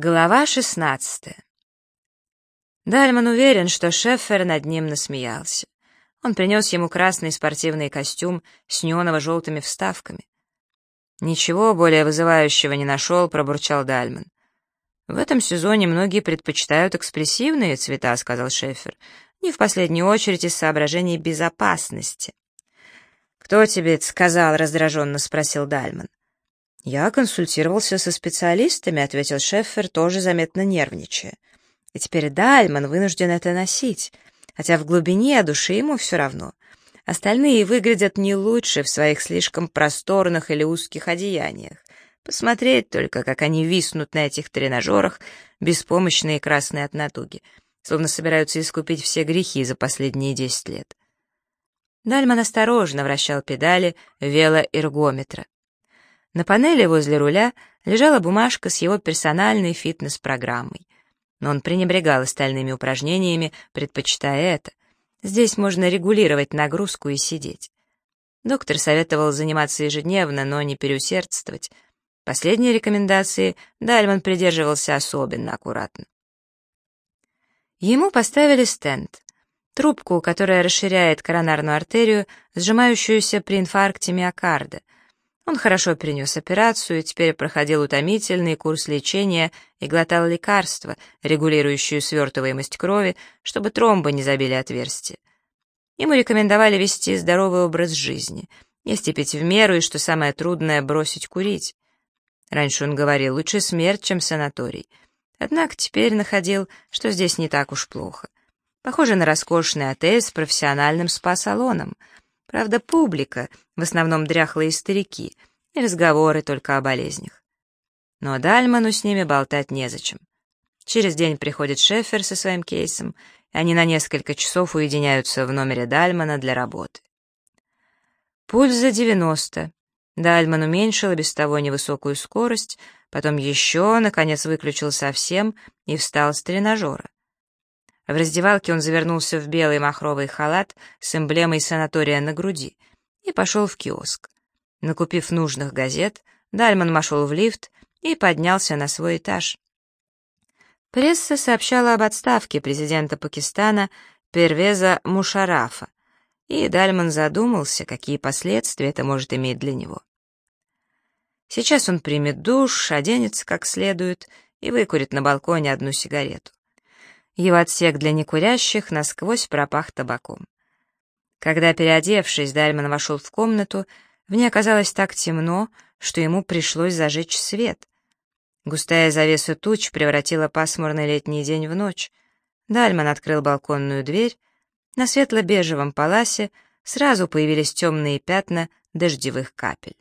Глава 16 Дальман уверен, что Шеффер над ним насмеялся. Он принес ему красный спортивный костюм с неоново-желтыми вставками. «Ничего более вызывающего не нашел», — пробурчал Дальман. «В этом сезоне многие предпочитают экспрессивные цвета», — сказал Шеффер, «не в последнюю очередь из соображений безопасности». «Кто тебе это сказал?» — раздраженно спросил Дальман. «Я консультировался со специалистами», — ответил Шеффер, тоже заметно нервничая. «И теперь Дальман вынужден это носить, хотя в глубине души ему все равно. Остальные выглядят не лучше в своих слишком просторных или узких одеяниях. Посмотреть только, как они виснут на этих тренажерах, беспомощные и красные от натуги, словно собираются искупить все грехи за последние десять лет». Дальман осторожно вращал педали велоэргометра. На панели возле руля лежала бумажка с его персональной фитнес-программой. Но он пренебрегал остальными упражнениями, предпочитая это. Здесь можно регулировать нагрузку и сидеть. Доктор советовал заниматься ежедневно, но не переусердствовать. Последние рекомендации Дальман придерживался особенно аккуратно. Ему поставили стенд — трубку, которая расширяет коронарную артерию, сжимающуюся при инфаркте миокарда — он хорошо перенес операцию и теперь проходил утомительный курс лечения и глотал лекарства, регулирующие свертываемость крови, чтобы тромбы не забили отверстие. Ему рекомендовали вести здоровый образ жизни, есть и пить в меру, и, что самое трудное, бросить курить. Раньше он говорил, лучше смерть, чем санаторий. Однако теперь находил, что здесь не так уж плохо. Похоже на роскошный отель с профессиональным спа-салоном — Правда, публика, в основном дряхлые старики, и разговоры только о болезнях. Но Дальману с ними болтать незачем. Через день приходит Шефер со своим кейсом, и они на несколько часов уединяются в номере Дальмана для работы. Пульс за 90. Дальман уменьшил без того невысокую скорость, потом еще, наконец, выключил совсем и встал с тренажера. В раздевалке он завернулся в белый махровый халат с эмблемой санатория на груди и пошел в киоск. Накупив нужных газет, Дальман вошел в лифт и поднялся на свой этаж. Пресса сообщала об отставке президента Пакистана Первеза Мушарафа, и Дальман задумался, какие последствия это может иметь для него. Сейчас он примет душ, оденется как следует и выкурит на балконе одну сигарету. Его отсек для некурящих насквозь пропах табаком. Когда, переодевшись, Дальман вошел в комнату, в ней оказалось так темно, что ему пришлось зажечь свет. Густая завеса туч превратила пасмурный летний день в ночь. Дальман открыл балконную дверь. На светло-бежевом паласе сразу появились темные пятна дождевых капель.